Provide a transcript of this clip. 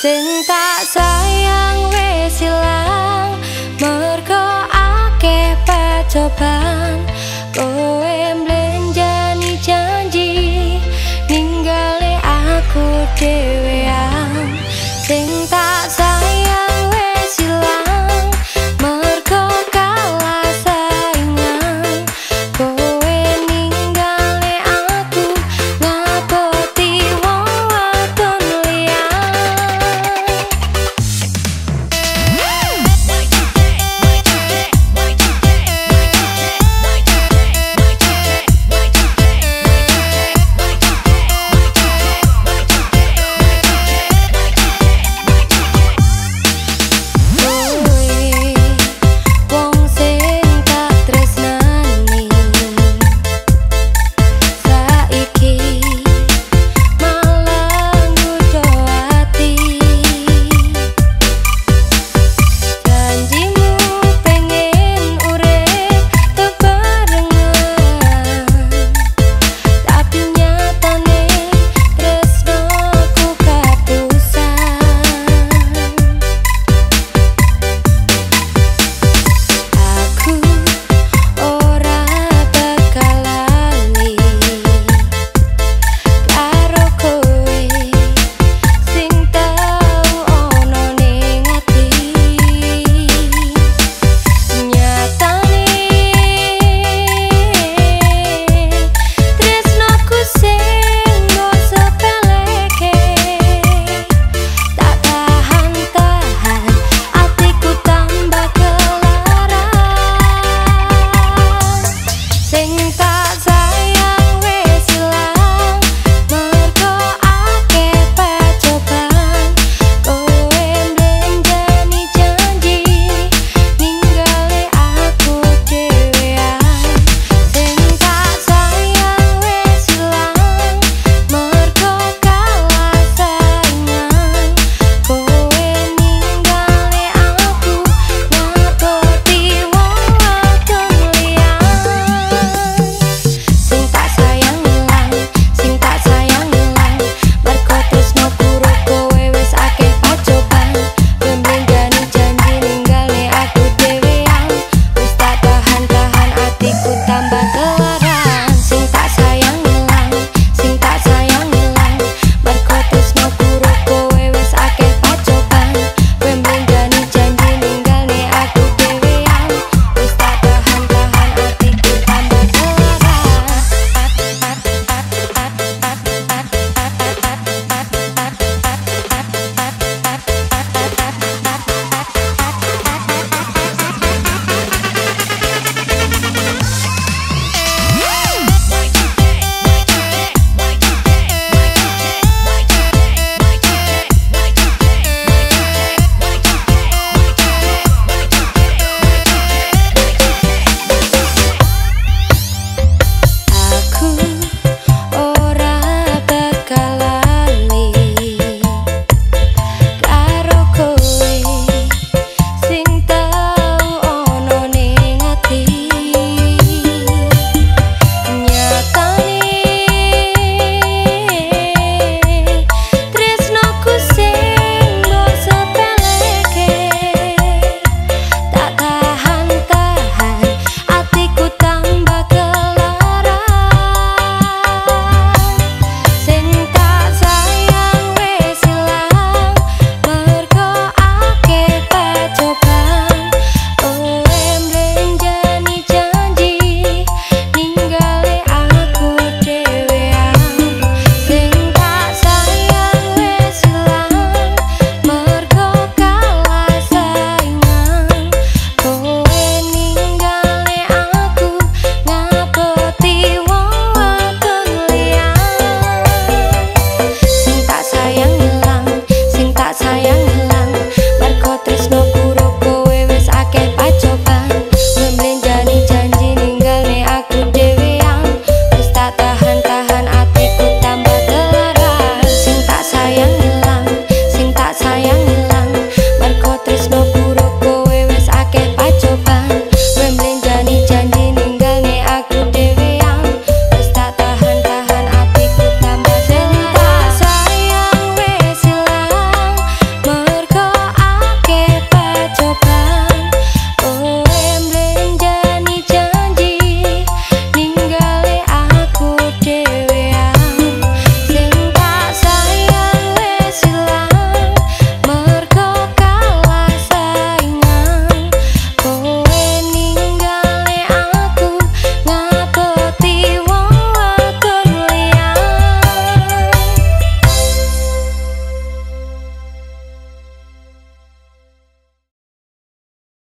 sing tak sayang wis ilang mergo akeh pacoban